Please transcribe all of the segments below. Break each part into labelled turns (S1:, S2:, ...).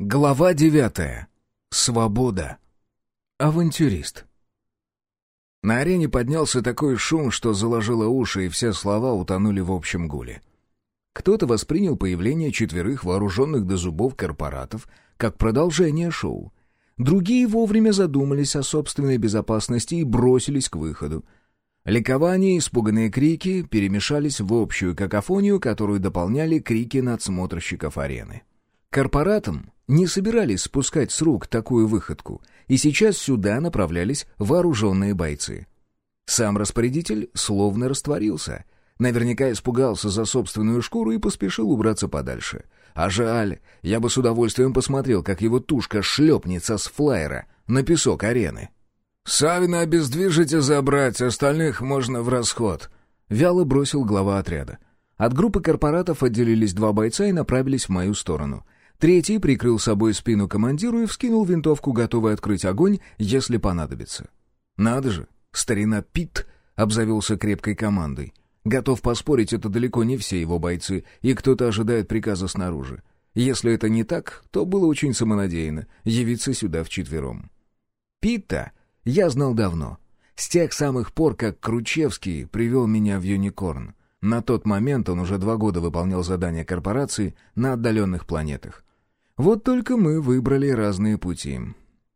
S1: Глава девятая. Свобода. Авантюрист. На арене поднялся такой шум, что заложило уши, и все слова утонули в общем гуле. Кто-то воспринял появление четверых вооруженных до зубов корпоратов как продолжение шоу. Другие вовремя задумались о собственной безопасности и бросились к выходу. Ликование и испуганные крики перемешались в общую какофонию, которую дополняли крики надсмотрщиков арены. Корпоратам не собирались спускать с рук такую выходку, и сейчас сюда направлялись вооруженные бойцы. Сам распорядитель словно растворился. Наверняка испугался за собственную шкуру и поспешил убраться подальше. А жаль, я бы с удовольствием посмотрел, как его тушка шлепнется с флайера на песок арены. «Савина обездвижите забрать, остальных можно в расход», — вяло бросил глава отряда. От группы корпоратов отделились два бойца и направились в мою сторону — Третий прикрыл собой спину командиру и вскинул винтовку, готовый открыть огонь, если понадобится. Надо же, старина Пит обзавелся крепкой командой. Готов поспорить, это далеко не все его бойцы, и кто-то ожидает приказа снаружи. Если это не так, то было очень самонадеянно явиться сюда вчетвером. Питта я знал давно. С тех самых пор, как Кручевский привел меня в Юникорн. На тот момент он уже два года выполнял задания корпорации на отдаленных планетах. Вот только мы выбрали разные пути.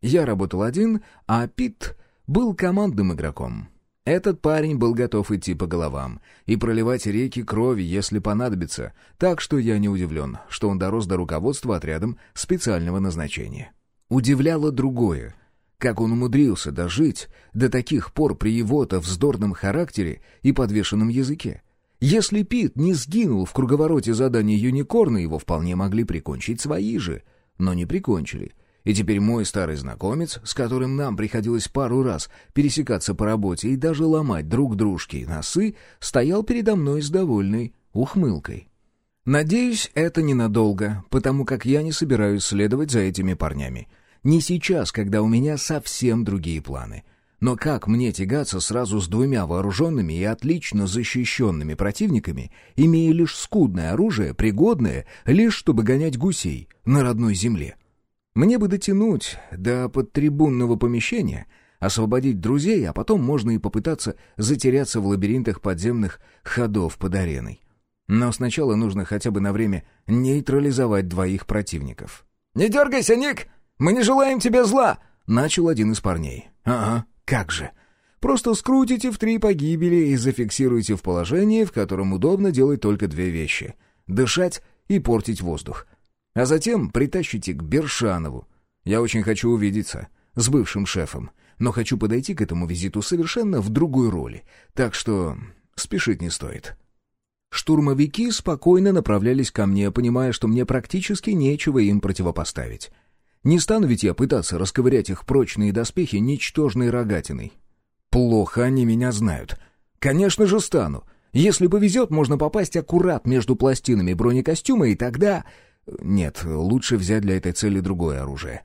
S1: Я работал один, а Пит был командным игроком. Этот парень был готов идти по головам и проливать реки крови, если понадобится, так что я не удивлен, что он дорос до руководства отрядом специального назначения. Удивляло другое. Как он умудрился дожить до таких пор при его-то вздорном характере и подвешенном языке. Если Пит не сгинул в круговороте задания Юникорна, его вполне могли прикончить свои же, но не прикончили. И теперь мой старый знакомец, с которым нам приходилось пару раз пересекаться по работе и даже ломать друг дружки носы, стоял передо мной с довольной ухмылкой. Надеюсь, это ненадолго, потому как я не собираюсь следовать за этими парнями. Не сейчас, когда у меня совсем другие планы — но как мне тягаться сразу с двумя вооруженными и отлично защищенными противниками, имея лишь скудное оружие, пригодное лишь чтобы гонять гусей на родной земле? Мне бы дотянуть до подтрибунного помещения, освободить друзей, а потом можно и попытаться затеряться в лабиринтах подземных ходов под ареной. Но сначала нужно хотя бы на время нейтрализовать двоих противников.
S2: «Не дергайся, Ник! Мы не желаем тебе зла!»
S1: — начал один из парней. «Ага, как же? Просто скрутите в три погибели и зафиксируйте в положении, в котором удобно делать только две вещи — дышать и портить воздух. А затем притащите к Бершанову. Я очень хочу увидеться с бывшим шефом, но хочу подойти к этому визиту совершенно в другой роли, так что спешить не стоит. Штурмовики спокойно направлялись ко мне, понимая, что мне практически нечего им противопоставить. Не стану ведь я пытаться расковырять их прочные доспехи ничтожной рогатиной. Плохо они меня знают. Конечно же стану. Если повезет, можно попасть аккурат между пластинами бронекостюма, и тогда... Нет, лучше взять для этой цели другое оружие.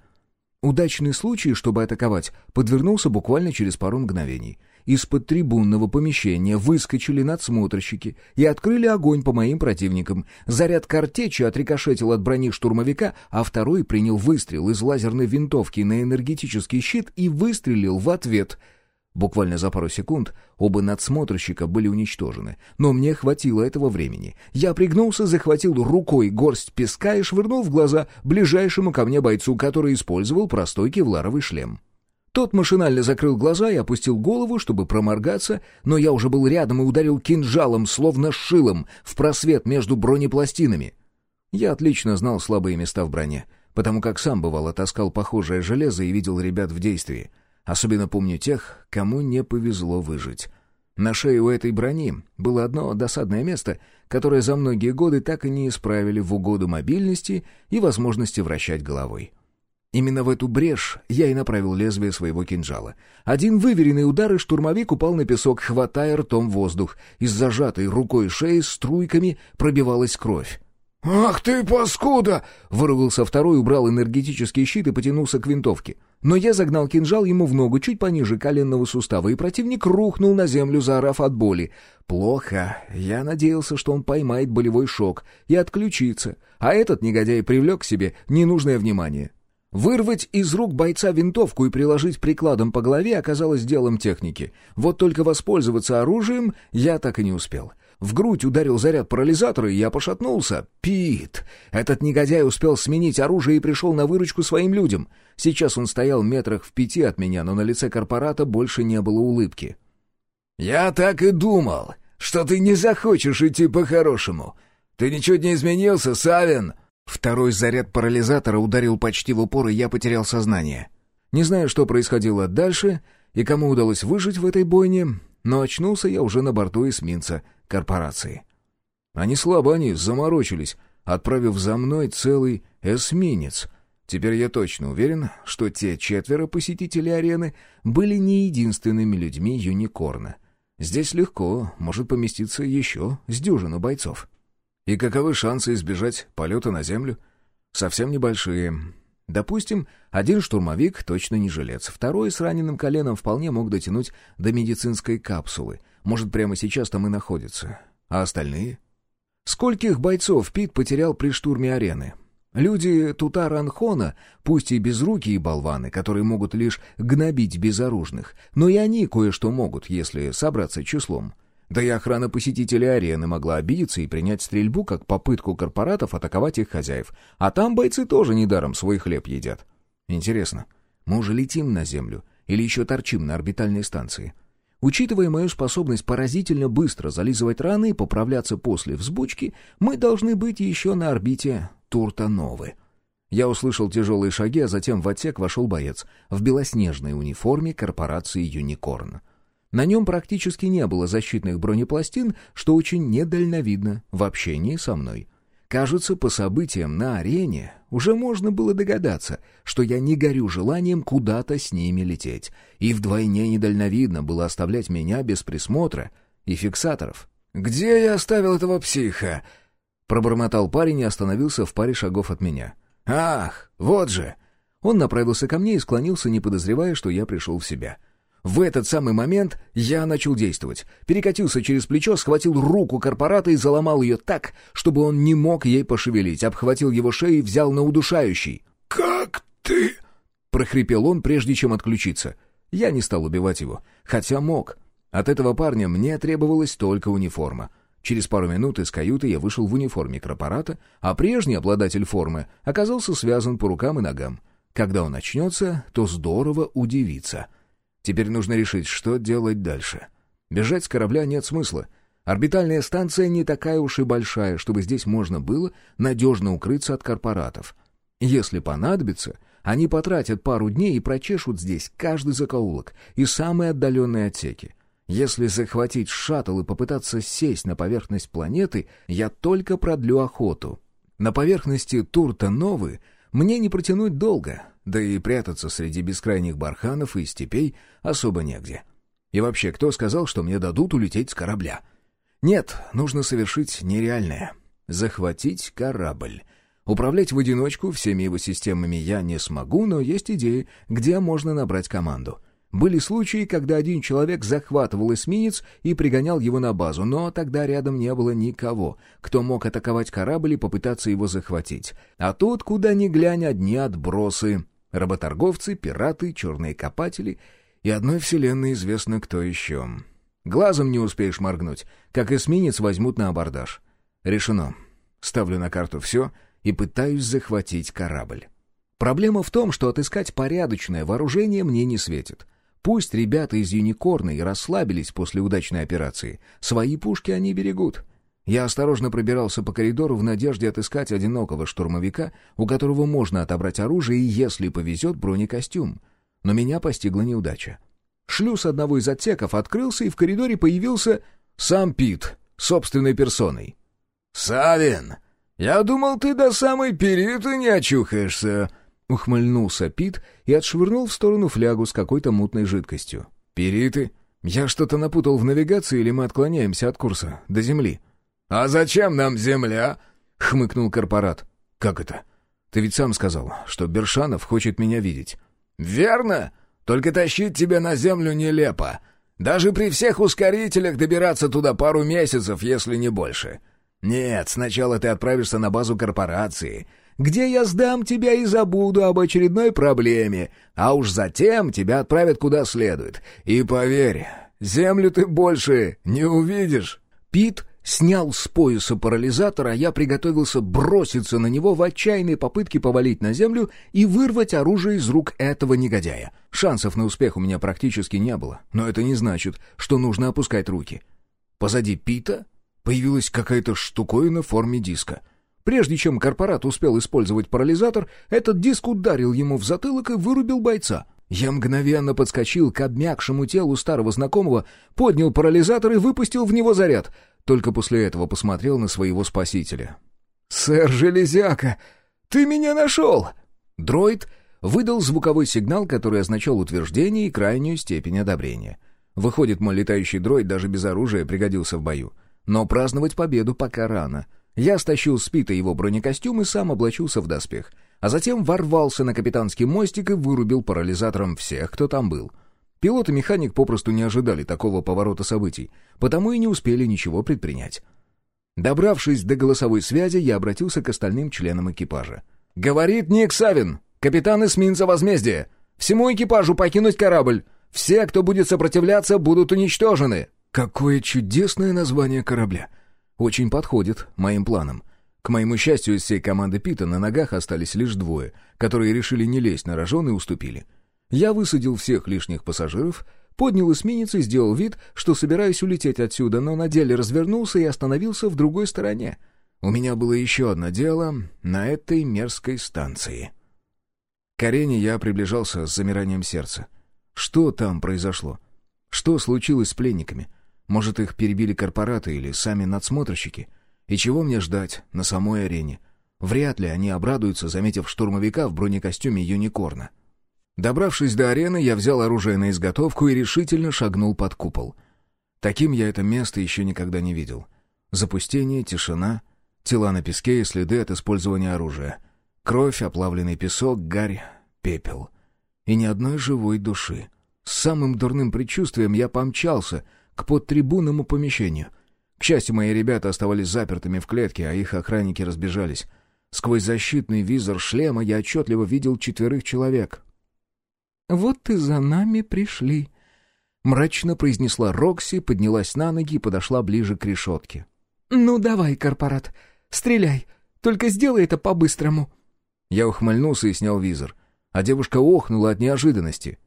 S1: Удачный случай, чтобы атаковать, подвернулся буквально через пару мгновений. Из-под трибунного помещения выскочили надсмотрщики и открыли огонь по моим противникам. Заряд картечи отрикошетил от брони штурмовика, а второй принял выстрел из лазерной винтовки на энергетический щит и выстрелил в ответ — Буквально за пару секунд оба надсмотрщика были уничтожены, но мне хватило этого времени. Я пригнулся, захватил рукой горсть песка и швырнул в глаза ближайшему ко мне бойцу, который использовал простой кевларовый шлем. Тот машинально закрыл глаза и опустил голову, чтобы проморгаться, но я уже был рядом и ударил кинжалом, словно шилом, в просвет между бронепластинами. Я отлично знал слабые места в броне, потому как сам бывало таскал похожее железо и видел ребят в действии. Особенно помню тех, кому не повезло выжить. На шее у этой брони было одно досадное место, которое за многие годы так и не исправили в угоду мобильности и возможности вращать головой. Именно в эту брешь я и направил лезвие своего кинжала. Один выверенный удар, и штурмовик упал на песок, хватая ртом воздух. Из зажатой рукой шеи струйками пробивалась кровь.
S2: «Ах ты, паскуда!»
S1: — вырвался второй, убрал энергетический щит и потянулся к винтовке. Но я загнал кинжал ему в ногу чуть пониже коленного сустава, и противник рухнул на землю, заорав от боли. Плохо. Я надеялся, что он поймает болевой шок и отключится, а этот негодяй привлек к себе ненужное внимание. Вырвать из рук бойца винтовку и приложить прикладом по голове оказалось делом техники. Вот только воспользоваться оружием я так и не успел. В грудь ударил заряд парализатора, и я пошатнулся. Пит! Этот негодяй успел сменить оружие и пришел на выручку своим людям. Сейчас он стоял метрах в пяти от меня, но на лице корпората больше не было улыбки.
S2: «Я так и думал, что ты не захочешь идти по-хорошему. Ты ничуть не изменился, Савин!»
S1: Второй заряд парализатора ударил почти в упор, и я потерял сознание. Не знаю, что происходило дальше и кому удалось выжить в этой бойне, но очнулся я уже на борту эсминца корпорации. Они слабо они заморочились, отправив за мной целый эсминец. Теперь я точно уверен, что те четверо посетителей арены были не единственными людьми Юникорна. Здесь легко может поместиться еще с дюжину бойцов. И каковы шансы избежать полета на Землю? Совсем небольшие. Допустим, один штурмовик точно не жилец, второй с раненым коленом вполне мог дотянуть до медицинской капсулы. Может, прямо сейчас там и находится. А остальные? Скольких бойцов Пит потерял при штурме арены? Люди Тутаранхона, пусть и безрукие и болваны, которые могут лишь гнобить безоружных, но и они кое-что могут, если собраться числом. Да и охрана посетителей арены могла обидеться и принять стрельбу как попытку корпоратов атаковать их хозяев. А там бойцы тоже недаром свой хлеб едят. Интересно, мы уже летим на Землю или еще торчим на орбитальной станции? Учитывая мою способность поразительно быстро зализывать раны и поправляться после взбучки, мы должны быть еще на орбите Турта-Новы. Я услышал тяжелые шаги, а затем в отсек вошел боец в белоснежной униформе корпорации «Юникорн». На нем практически не было защитных бронепластин, что очень недальновидно в общении со мной. Кажется, по событиям на арене уже можно было догадаться, что я не горю желанием куда-то с ними лететь, и вдвойне недальновидно было оставлять меня без присмотра и фиксаторов.
S2: «Где я оставил этого психа?»
S1: Пробормотал парень и остановился в паре шагов от меня.
S2: «Ах, вот же!»
S1: Он направился ко мне и склонился, не подозревая, что я пришел в себя. В этот самый момент я начал действовать. Перекатился через плечо, схватил руку корпората и заломал ее так, чтобы он не мог ей пошевелить. Обхватил его шею и взял на удушающий.
S2: «Как ты?»
S1: — прохрипел он, прежде чем отключиться. Я не стал убивать его, хотя мог. От этого парня мне требовалась только униформа. Через пару минут из каюты я вышел в униформе корпората, а прежний обладатель формы оказался связан по рукам и ногам. Когда он очнется, то здорово удивится — Теперь нужно решить, что делать дальше. Бежать с корабля нет смысла. Орбитальная станция не такая уж и большая, чтобы здесь можно было надежно укрыться от корпоратов. Если понадобится, они потратят пару дней и прочешут здесь каждый закоулок и самые отдаленные отсеки. Если захватить шаттл и попытаться сесть на поверхность планеты, я только продлю охоту. На поверхности Турта-Новы мне не протянуть долго, да и прятаться среди бескрайних барханов и степей особо негде. И вообще, кто сказал, что мне дадут улететь с корабля? Нет, нужно совершить нереальное. Захватить корабль. Управлять в одиночку всеми его системами я не смогу, но есть идеи, где можно набрать команду. Были случаи, когда один человек захватывал эсминец и пригонял его на базу, но тогда рядом не было никого, кто мог атаковать корабль и попытаться его захватить. А тут, куда ни глянь, одни отбросы. Работорговцы, пираты, черные копатели и одной вселенной известно кто еще. Глазом не успеешь моргнуть, как эсминец возьмут на абордаж. Решено. Ставлю на карту все и пытаюсь захватить корабль. Проблема в том, что отыскать порядочное вооружение мне не светит. Пусть ребята из Юникорна и расслабились после удачной операции, свои пушки они берегут — я осторожно пробирался по коридору в надежде отыскать одинокого штурмовика, у которого можно отобрать оружие и, если повезет, бронекостюм. Но меня постигла неудача. Шлюз одного из отсеков открылся, и в коридоре появился сам Пит, собственной персоной.
S2: «Савин, я думал, ты до самой периты не очухаешься», — ухмыльнулся Пит и отшвырнул в сторону флягу с какой-то мутной жидкостью.
S1: «Периты? Я что-то напутал в навигации или мы отклоняемся от курса, до земли?»
S2: «А зачем нам земля?»
S1: — хмыкнул корпорат. «Как это? Ты ведь сам сказал, что Бершанов хочет меня видеть».
S2: «Верно. Только тащить тебя на землю нелепо. Даже при всех ускорителях добираться туда пару месяцев, если не больше. Нет, сначала ты отправишься на базу корпорации, где я сдам тебя и забуду об очередной проблеме, а уж затем тебя отправят куда следует. И поверь, землю ты больше не увидишь».
S1: Пит снял с пояса парализатор, а я приготовился броситься на него в отчаянной попытке повалить на землю и вырвать оружие из рук этого негодяя. Шансов на успех у меня практически не было, но это не значит, что нужно опускать руки. Позади Пита появилась какая-то штуковина в форме диска — Прежде чем корпорат успел использовать парализатор, этот диск ударил ему в затылок и вырубил бойца. Я мгновенно подскочил к обмякшему телу старого знакомого, поднял парализатор и выпустил в него заряд. Только после этого посмотрел на своего спасителя. «Сэр Железяка, ты меня нашел!» Дроид выдал звуковой сигнал, который означал утверждение и крайнюю степень одобрения. Выходит, мой летающий дроид даже без оружия пригодился в бою. Но праздновать победу пока рано — я стащил с Пита его бронекостюм и сам облачился в доспех, а затем ворвался на капитанский мостик и вырубил парализатором всех, кто там был. Пилот и механик попросту не ожидали такого поворота событий, потому и не успели ничего предпринять. Добравшись до голосовой связи, я обратился к остальным членам экипажа. «Говорит Ник Савин, капитан эсминца «Возмездие». Всему экипажу покинуть корабль. Все, кто будет сопротивляться, будут уничтожены». Какое чудесное название корабля! Очень подходит моим планам. К моему счастью, из всей команды Пита на ногах остались лишь двое, которые решили не лезть на рожон и уступили. Я высадил всех лишних пассажиров, поднял эсминец и сделал вид, что собираюсь улететь отсюда, но на деле развернулся и остановился в другой стороне. У меня было еще одно дело на этой мерзкой станции. К арене я приближался с замиранием сердца. Что там произошло? Что случилось с пленниками? Может, их перебили корпораты или сами надсмотрщики? И чего мне ждать на самой арене? Вряд ли они обрадуются, заметив штурмовика в бронекостюме юникорна. Добравшись до арены, я взял оружие на изготовку и решительно шагнул под купол. Таким я это место еще никогда не видел. Запустение, тишина, тела на песке и следы от использования оружия. Кровь, оплавленный песок, гарь, пепел. И ни одной живой души. С самым дурным предчувствием я помчался — к подтрибунному помещению. К счастью, мои ребята оставались запертыми в клетке, а их охранники разбежались. Сквозь защитный визор шлема я отчетливо видел четверых человек. «Вот и за нами пришли», — мрачно произнесла Рокси, поднялась на ноги и подошла ближе к решетке. «Ну давай, корпорат, стреляй, только сделай это по-быстрому». Я ухмыльнулся и снял визор, а девушка охнула от неожиданности.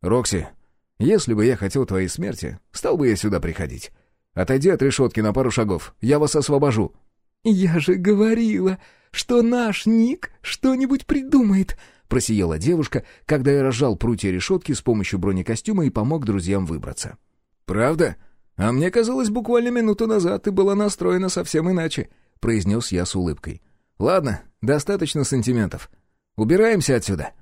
S1: «Рокси, если бы я хотел твоей смерти, стал бы я сюда приходить. Отойди от решетки на пару шагов, я вас освобожу». «Я же говорила, что наш Ник что-нибудь придумает», — просияла девушка, когда я разжал прутья решетки с помощью бронекостюма и помог друзьям выбраться. «Правда? А мне казалось, буквально минуту назад ты была настроена совсем иначе», — произнес я с улыбкой. «Ладно, достаточно сантиментов. Убираемся отсюда».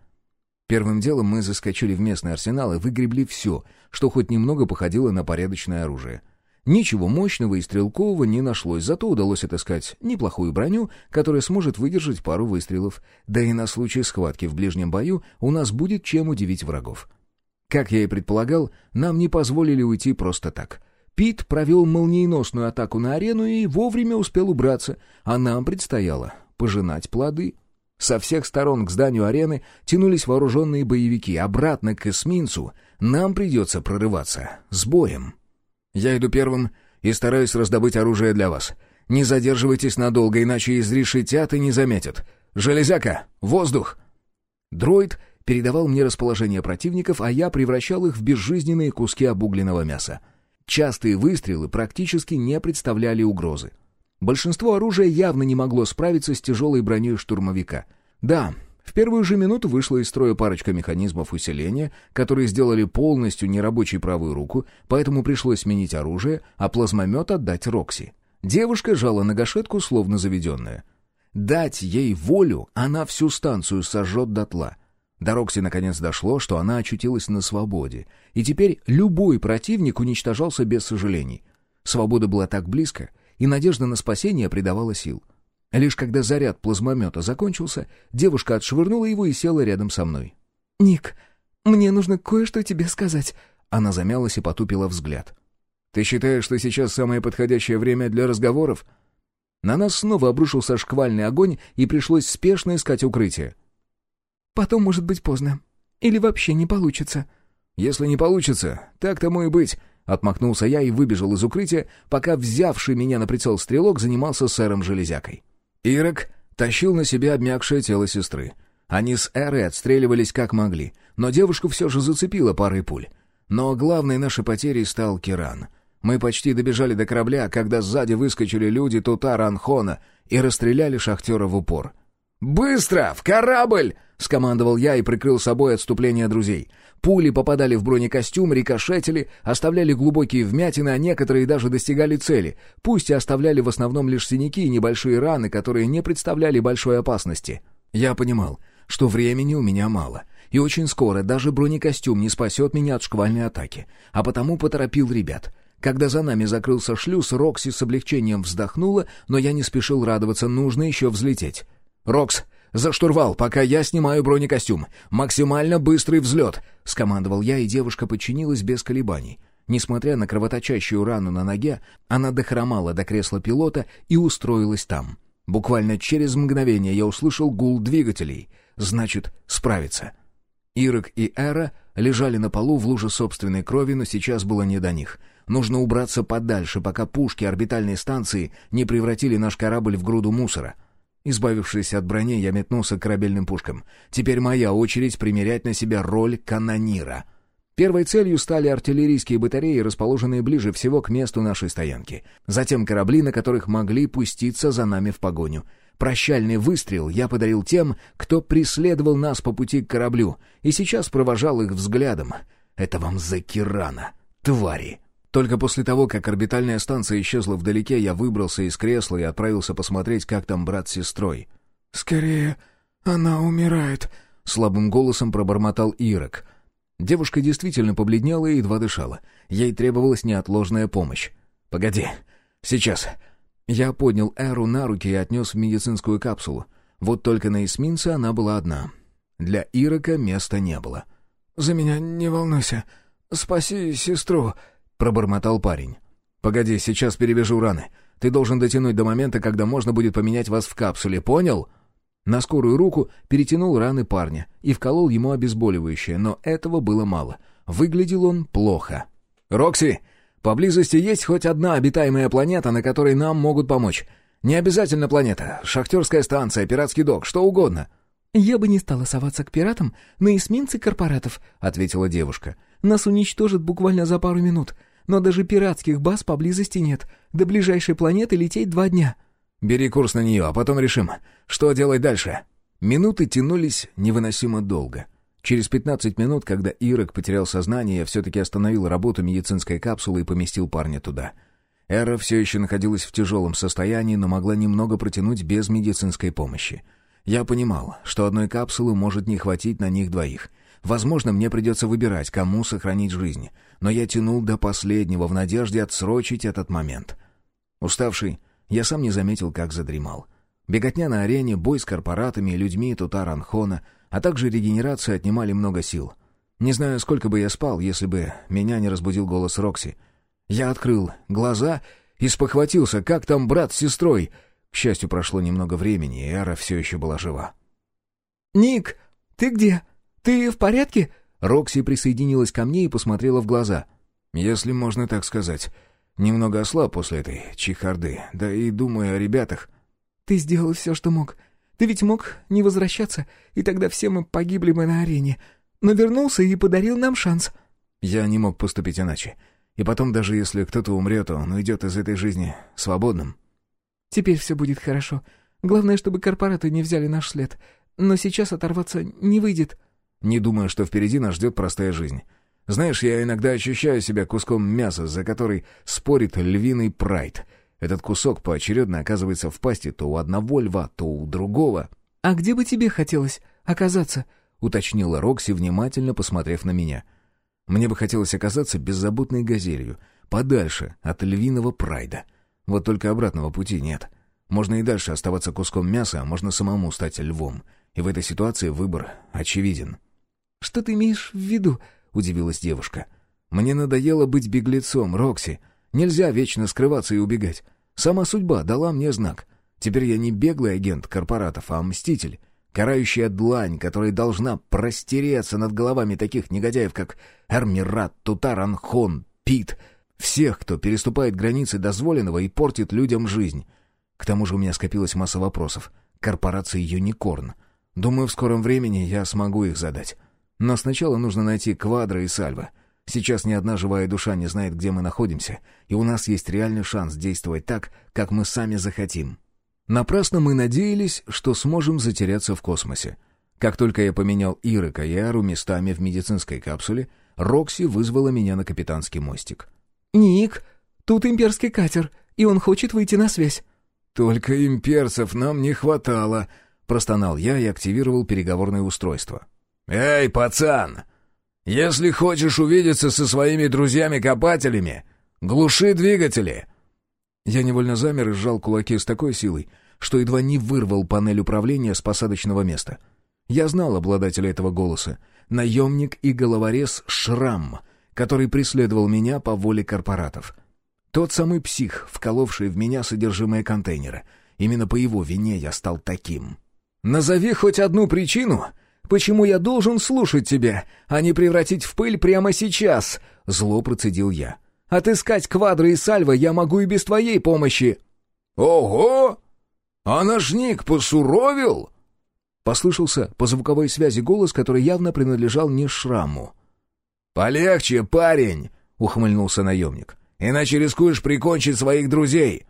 S1: Первым делом мы заскочили в местный арсенал и выгребли все, что хоть немного походило на порядочное оружие. Ничего мощного и стрелкового не нашлось, зато удалось отыскать неплохую броню, которая сможет выдержать пару выстрелов, да и на случай схватки в ближнем бою у нас будет чем удивить врагов. Как я и предполагал, нам не позволили уйти просто так. Пит провел молниеносную атаку на арену и вовремя успел убраться, а нам предстояло пожинать плоды. Со всех сторон к зданию арены тянулись вооруженные боевики. Обратно к эсминцу нам придется прорываться. С боем. Я иду первым и стараюсь раздобыть оружие для вас. Не задерживайтесь надолго, иначе изрешетят и не заметят. Железяка! Воздух!» Дроид передавал мне расположение противников, а я превращал их в безжизненные куски обугленного мяса. Частые выстрелы практически не представляли угрозы. Большинство оружия явно не могло справиться с тяжелой броней штурмовика. Да, в первую же минуту вышла из строя парочка механизмов усиления, которые сделали полностью нерабочей правую руку, поэтому пришлось сменить оружие, а плазмомет отдать Рокси. Девушка жала на гашетку, словно заведенная. Дать ей волю, она всю станцию сожжет дотла. До Рокси наконец дошло, что она очутилась на свободе, и теперь любой противник уничтожался без сожалений. Свобода была так близко — и надежда на спасение придавала сил. Лишь когда заряд плазмомета закончился, девушка отшвырнула его и села рядом со мной. «Ник,
S3: мне нужно кое-что тебе сказать».
S1: Она замялась и потупила взгляд. «Ты считаешь, что сейчас самое подходящее время для разговоров?» На нас снова обрушился шквальный огонь, и пришлось спешно искать укрытие.
S3: «Потом может быть поздно. Или вообще не получится».
S1: «Если не получится, так тому и быть», — отмахнулся я и выбежал из укрытия, пока взявший меня на прицел стрелок занимался сэром Железякой. Ирок тащил на себя обмякшее тело сестры. Они с Эрой отстреливались как могли, но девушку все же зацепило парой пуль. Но главной нашей потерей стал Киран. Мы почти добежали до корабля, когда сзади выскочили люди Тутара Анхона и расстреляли шахтера в упор. «Быстро! В корабль!» — скомандовал я и прикрыл собой отступление друзей. Пули попадали в бронекостюм, рикошетили, оставляли глубокие вмятины, а некоторые даже достигали цели, пусть и оставляли в основном лишь синяки и небольшие раны, которые не представляли большой опасности. Я понимал, что времени у меня мало, и очень скоро даже бронекостюм не спасет меня от шквальной атаки, а потому поторопил ребят. Когда за нами закрылся шлюз, Рокси с облегчением вздохнула, но я не спешил радоваться, нужно еще взлететь. «Рокс, за штурвал, пока я снимаю бронекостюм! Максимально быстрый взлет!» — скомандовал я, и девушка подчинилась без колебаний. Несмотря на кровоточащую рану на ноге, она дохромала до кресла пилота и устроилась там. Буквально через мгновение я услышал гул двигателей. Значит, справится. Ирок и Эра лежали на полу в луже собственной крови, но сейчас было не до них. Нужно убраться подальше, пока пушки орбитальной станции не превратили наш корабль в груду мусора. Избавившись от брони, я метнулся к корабельным пушкам. Теперь моя очередь примерять на себя роль канонира. Первой целью стали артиллерийские батареи, расположенные ближе всего к месту нашей стоянки. Затем корабли, на которых могли пуститься за нами в погоню. Прощальный выстрел я подарил тем, кто преследовал нас по пути к кораблю, и сейчас провожал их взглядом. Это вам за Кирана, твари! Только после того, как орбитальная станция исчезла вдалеке, я выбрался из кресла и отправился посмотреть, как там брат с сестрой.
S3: «Скорее, она умирает», — слабым голосом пробормотал Ирок.
S1: Девушка действительно побледнела и едва дышала. Ей требовалась неотложная помощь. «Погоди, сейчас». Я поднял Эру на руки и отнес в медицинскую капсулу. Вот только на эсминце она была одна. Для Ирока места не было.
S3: «За меня не волнуйся. Спаси сестру», —
S1: пробормотал парень. «Погоди, сейчас перевяжу раны. Ты должен дотянуть до момента, когда можно будет поменять вас в капсуле, понял?» На скорую руку перетянул раны парня и вколол ему обезболивающее, но этого было мало. Выглядел он плохо. «Рокси, поблизости есть хоть одна обитаемая планета, на которой нам могут помочь. Не обязательно планета, шахтерская станция, пиратский док, что угодно».
S3: «Я бы не стала соваться к пиратам на эсминцы корпоратов», — ответила девушка. Нас уничтожат буквально за пару минут. Но даже пиратских баз поблизости нет. До ближайшей планеты лететь два дня».
S1: «Бери курс на нее, а потом решим, что делать дальше». Минуты тянулись невыносимо долго. Через 15 минут, когда Ирок потерял сознание, я все-таки остановил работу медицинской капсулы и поместил парня туда. Эра все еще находилась в тяжелом состоянии, но могла немного протянуть без медицинской помощи. Я понимал, что одной капсулы может не хватить на них двоих — Возможно, мне придется выбирать, кому сохранить жизнь, но я тянул до последнего в надежде отсрочить этот момент. Уставший, я сам не заметил, как задремал. Беготня на арене, бой с корпоратами и людьми Тутаранхона, а также регенерация отнимали много сил. Не знаю, сколько бы я спал, если бы меня не разбудил голос Рокси. Я открыл глаза и спохватился, как там брат с сестрой. К счастью, прошло немного времени, и Эра все еще была жива.
S3: «Ник, ты где?» «Ты в порядке?»
S1: Рокси присоединилась ко мне и посмотрела в глаза. «Если можно так сказать. Немного ослаб после этой чехарды, да и думаю о ребятах».
S3: «Ты сделал все, что мог. Ты ведь мог не возвращаться, и тогда все мы погибли бы на арене. Но вернулся и подарил нам шанс».
S1: «Я не мог поступить иначе. И потом, даже если кто-то умрет, он уйдет из этой жизни свободным».
S3: «Теперь все будет хорошо. Главное, чтобы корпораты не взяли наш след. Но сейчас оторваться не выйдет».
S1: Не думаю, что впереди нас ждет простая жизнь. Знаешь, я иногда ощущаю себя куском мяса, за который спорит львиный прайд. Этот кусок поочередно оказывается в пасти то у одного льва, то у другого.
S3: «А где бы тебе хотелось оказаться?»
S1: — уточнила Рокси, внимательно посмотрев на меня. «Мне бы хотелось оказаться беззаботной газелью, подальше от львиного прайда. Вот только обратного пути нет. Можно и дальше оставаться куском мяса, а можно самому стать львом. И в этой ситуации выбор очевиден».
S3: «Что ты имеешь в виду?» — удивилась девушка.
S1: «Мне надоело быть беглецом, Рокси. Нельзя вечно скрываться и убегать. Сама судьба дала мне знак. Теперь я не беглый агент корпоратов, а мститель, карающая длань, которая должна простереться над головами таких негодяев, как Эрмират, Тутаранхон, Пит, всех, кто переступает границы дозволенного и портит людям жизнь. К тому же у меня скопилась масса вопросов. Корпорации «Юникорн». Думаю, в скором времени я смогу их задать. Но сначала нужно найти Квадро и Сальва. Сейчас ни одна живая душа не знает, где мы находимся, и у нас есть реальный шанс действовать так, как мы сами захотим. Напрасно мы надеялись, что сможем затеряться в космосе. Как только я поменял Ирыка и Ару местами в медицинской капсуле, Рокси вызвала меня на капитанский мостик.
S3: «Ник, тут имперский катер, и он хочет выйти на связь».
S2: «Только имперцев нам не хватало», — простонал я и активировал переговорное устройство. «Эй, пацан! Если хочешь увидеться со своими друзьями-копателями, глуши двигатели!»
S1: Я невольно замер и сжал кулаки с такой силой, что едва не вырвал панель управления с посадочного места. Я знал обладателя этого голоса. Наемник и головорез Шрам, который преследовал меня по воле корпоратов. Тот самый псих, вколовший в меня содержимое контейнера. Именно по его вине я стал таким.
S3: «Назови хоть одну причину, почему я должен слушать тебя, а не превратить в пыль прямо сейчас», — зло процедил я. Отыскать квадры и сальва я могу и без твоей помощи».
S2: «Ого! А наш Ник посуровил?»
S1: Послышался по звуковой связи голос, который явно принадлежал не Шраму.
S2: «Полегче, парень!» — ухмыльнулся наемник. «Иначе рискуешь прикончить своих друзей!»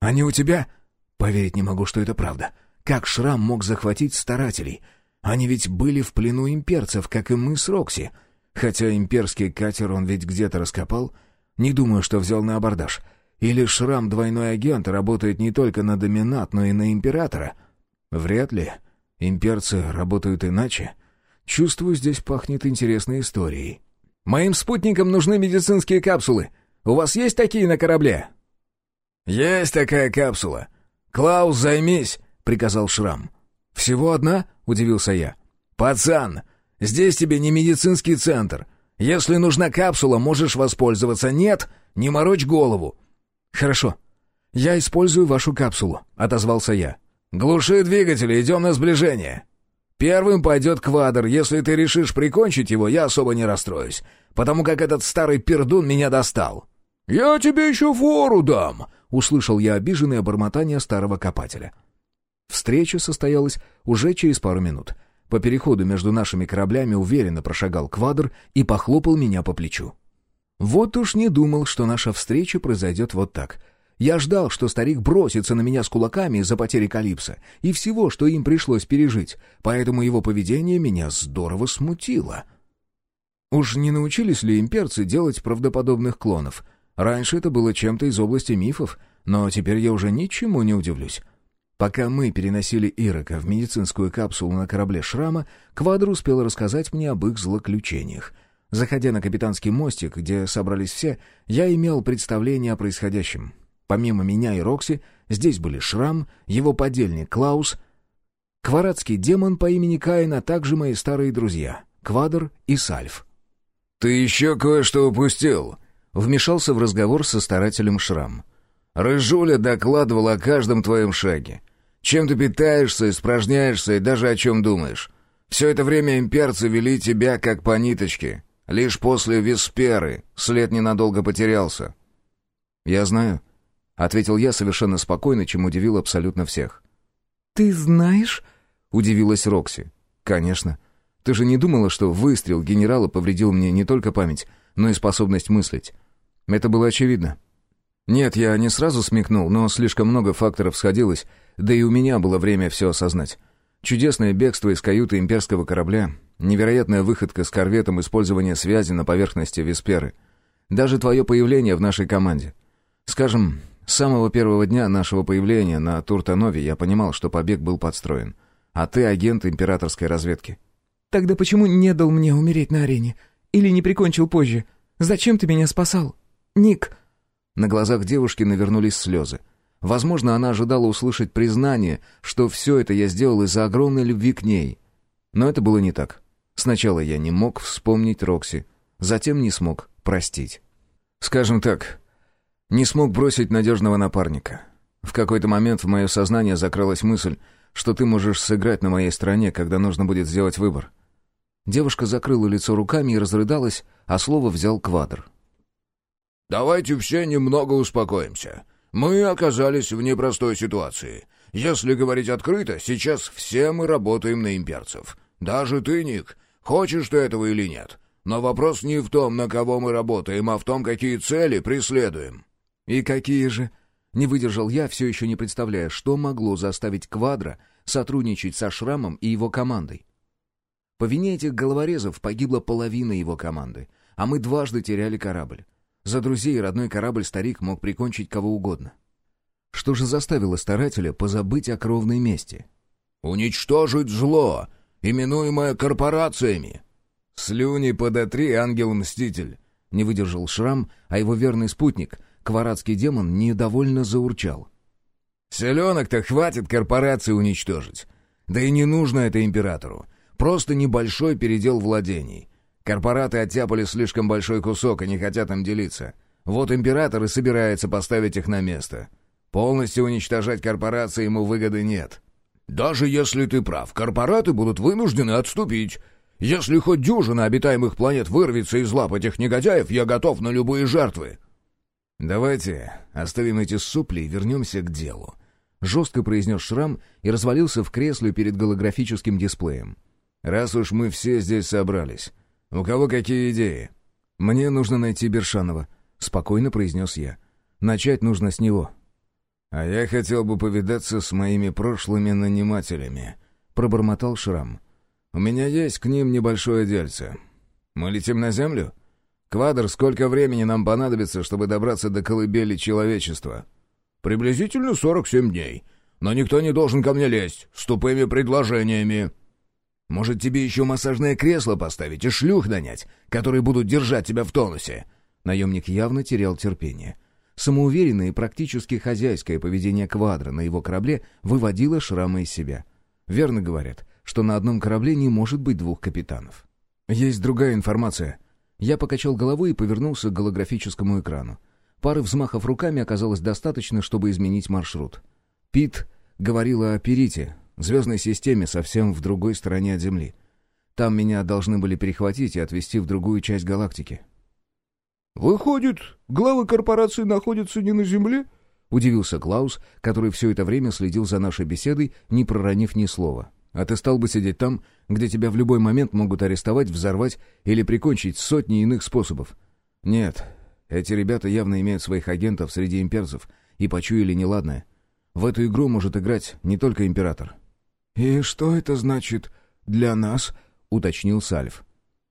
S1: «Они у тебя?» «Поверить не могу, что это правда. Как Шрам мог захватить старателей? Они ведь были в плену имперцев, как и мы с Рокси. Хотя имперский катер он ведь где-то раскопал, не думаю, что взял на абордаж. Или шрам двойной агент работает не только на доминат, но и на императора? Вряд ли. Имперцы работают иначе. Чувствую, здесь пахнет интересной историей.
S3: «Моим спутникам нужны медицинские капсулы. У вас есть такие на корабле?»
S2: «Есть такая капсула. Клаус, займись!» — приказал Шрам.
S1: «Всего одна?» — удивился я.
S2: «Пацан, здесь тебе не медицинский центр. Если нужна капсула, можешь воспользоваться. Нет, не морочь голову».
S1: «Хорошо. Я использую вашу капсулу», — отозвался я.
S2: «Глуши двигатели, идем на сближение. Первым пойдет квадр. Если ты решишь прикончить его, я особо не расстроюсь, потому как этот старый пердун меня достал». «Я тебе еще фору дам», — услышал я обиженное бормотание старого копателя.
S1: Встреча состоялась уже через пару минут — по переходу между нашими кораблями уверенно прошагал квадр и похлопал меня по плечу. Вот уж не думал, что наша встреча произойдет вот так. Я ждал, что старик бросится на меня с кулаками из-за потери Калипса и всего, что им пришлось пережить, поэтому его поведение меня здорово смутило. Уж не научились ли имперцы делать правдоподобных клонов? Раньше это было чем-то из области мифов, но теперь я уже ничему не удивлюсь. Пока мы переносили Ирока в медицинскую капсулу на корабле «Шрама», Квадр успел рассказать мне об их злоключениях. Заходя на капитанский мостик, где собрались все, я имел представление о происходящем. Помимо меня и Рокси, здесь были Шрам, его подельник Клаус, кварадский демон по имени Каин, а также мои старые друзья — Квадр и Сальф.
S2: «Ты еще кое-что упустил», —
S1: вмешался в разговор со старателем Шрам.
S2: «Рыжуля докладывал о каждом твоем шаге. Чем ты питаешься, испражняешься и даже о чем думаешь? Все это время имперцы вели тебя как по ниточке. Лишь после Висперы след ненадолго потерялся».
S1: «Я знаю», — ответил я совершенно спокойно, чем удивил абсолютно всех.
S3: «Ты знаешь?»
S1: — удивилась Рокси. «Конечно. Ты же не думала, что выстрел генерала повредил мне не только память, но и способность мыслить? Это было очевидно». Нет, я не сразу смекнул, но слишком много факторов сходилось, да и у меня было время все осознать. Чудесное бегство из каюты имперского корабля, невероятная выходка с корветом использования связи на поверхности Весперы. Даже твое появление в нашей команде. Скажем, с самого первого дня нашего появления на Туртанове я понимал, что побег был подстроен. А ты агент императорской разведки.
S3: Тогда почему не дал мне умереть на арене? Или не прикончил позже? Зачем ты меня спасал? Ник,
S1: на глазах девушки навернулись слезы. Возможно, она ожидала услышать признание, что все это я сделал из-за огромной любви к ней. Но это было не так. Сначала я не мог вспомнить Рокси, затем не смог простить. Скажем так, не смог бросить надежного напарника. В какой-то момент в мое сознание закралась мысль, что ты можешь сыграть на моей стороне, когда нужно будет сделать выбор. Девушка закрыла лицо руками и разрыдалась, а слово взял квадр.
S2: «Давайте все немного успокоимся. Мы оказались в непростой ситуации. Если говорить открыто, сейчас все мы работаем на имперцев. Даже ты, Ник, хочешь ты этого или нет. Но вопрос не в том, на кого мы работаем, а в том, какие цели преследуем».
S1: «И какие же?» Не выдержал я, все еще не представляя, что могло заставить Квадра сотрудничать со Шрамом и его командой. По вине этих головорезов погибла половина его команды, а мы дважды теряли корабль. За друзей родной корабль старик мог прикончить кого угодно. Что же заставило старателя позабыть о кровной мести?
S2: «Уничтожить зло, именуемое корпорациями!»
S1: «Слюни подотри, ангел-мститель!» Не выдержал Шрам, а его верный спутник, кварадский демон, недовольно заурчал.
S2: «Селенок-то хватит корпорации уничтожить. Да и не нужно это императору. Просто небольшой передел владений. Корпораты оттяпали слишком большой кусок и не хотят им делиться. Вот император и собирается поставить их на место. Полностью уничтожать корпорации ему выгоды нет. Даже если ты прав, корпораты будут вынуждены отступить. Если хоть дюжина обитаемых планет вырвется из лап этих негодяев, я готов на любые жертвы.
S1: «Давайте оставим эти сопли и вернемся к делу», — жестко произнес Шрам и развалился в кресле перед голографическим дисплеем. «Раз уж мы все здесь собрались, у кого какие идеи?» «Мне нужно найти Бершанова», — спокойно произнес я. «Начать нужно с него». «А я хотел бы повидаться с моими прошлыми нанимателями», — пробормотал Шрам. «У меня есть к ним небольшое дельце. Мы летим на Землю? Квадр, сколько времени нам понадобится, чтобы добраться до колыбели человечества?»
S2: «Приблизительно сорок семь дней. Но никто не должен ко мне лезть с тупыми предложениями».
S1: Может, тебе еще массажное кресло поставить и шлюх нанять, которые будут держать тебя в тонусе?» Наемник явно терял терпение. Самоуверенное и практически хозяйское поведение Квадра на его корабле выводило шрама из себя. Верно говорят, что на одном корабле не может быть двух капитанов. «Есть другая информация». Я покачал головой и повернулся к голографическому экрану. Пары взмахов руками оказалось достаточно, чтобы изменить маршрут. Пит говорила о Перите, звездной системе совсем в другой стороне от Земли. Там меня должны были перехватить и отвезти в другую часть галактики.
S2: «Выходит, главы корпорации находятся не на Земле?»
S1: — удивился Клаус, который все это время следил за нашей беседой, не проронив ни слова. «А ты стал бы сидеть там, где тебя в любой момент могут арестовать, взорвать или прикончить сотни иных способов. Нет, эти ребята явно имеют своих агентов среди имперцев и почуяли неладное. В эту игру может играть не только император».
S2: «И что это значит для нас?» — уточнил Сальф.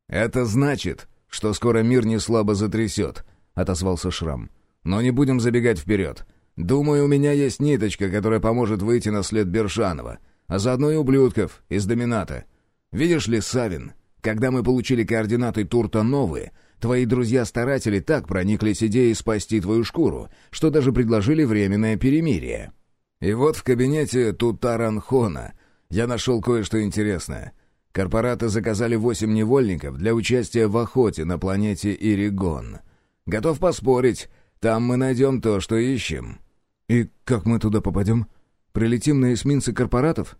S1: «Это значит, что скоро мир не слабо затрясет», — отозвался Шрам. «Но не будем забегать вперед. Думаю, у меня есть ниточка, которая поможет выйти на след Бершанова, а заодно и ублюдков из Домината. Видишь ли, Савин, когда мы получили координаты Турта новые, твои друзья-старатели так прониклись идеей спасти твою шкуру, что даже предложили временное перемирие. И вот в кабинете Тутаранхона я нашел кое-что интересное. Корпораты заказали восемь невольников для участия в охоте на планете Иригон. Готов поспорить, там мы найдем то, что ищем. И как мы туда попадем? Прилетим на эсминцы корпоратов?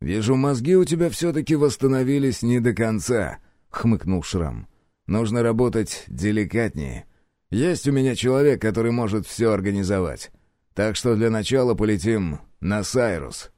S1: Вижу, мозги у тебя все-таки восстановились не до конца, хмыкнул Шрам. Нужно работать деликатнее. Есть у меня человек, который может все организовать. Так что для начала полетим на Сайрус.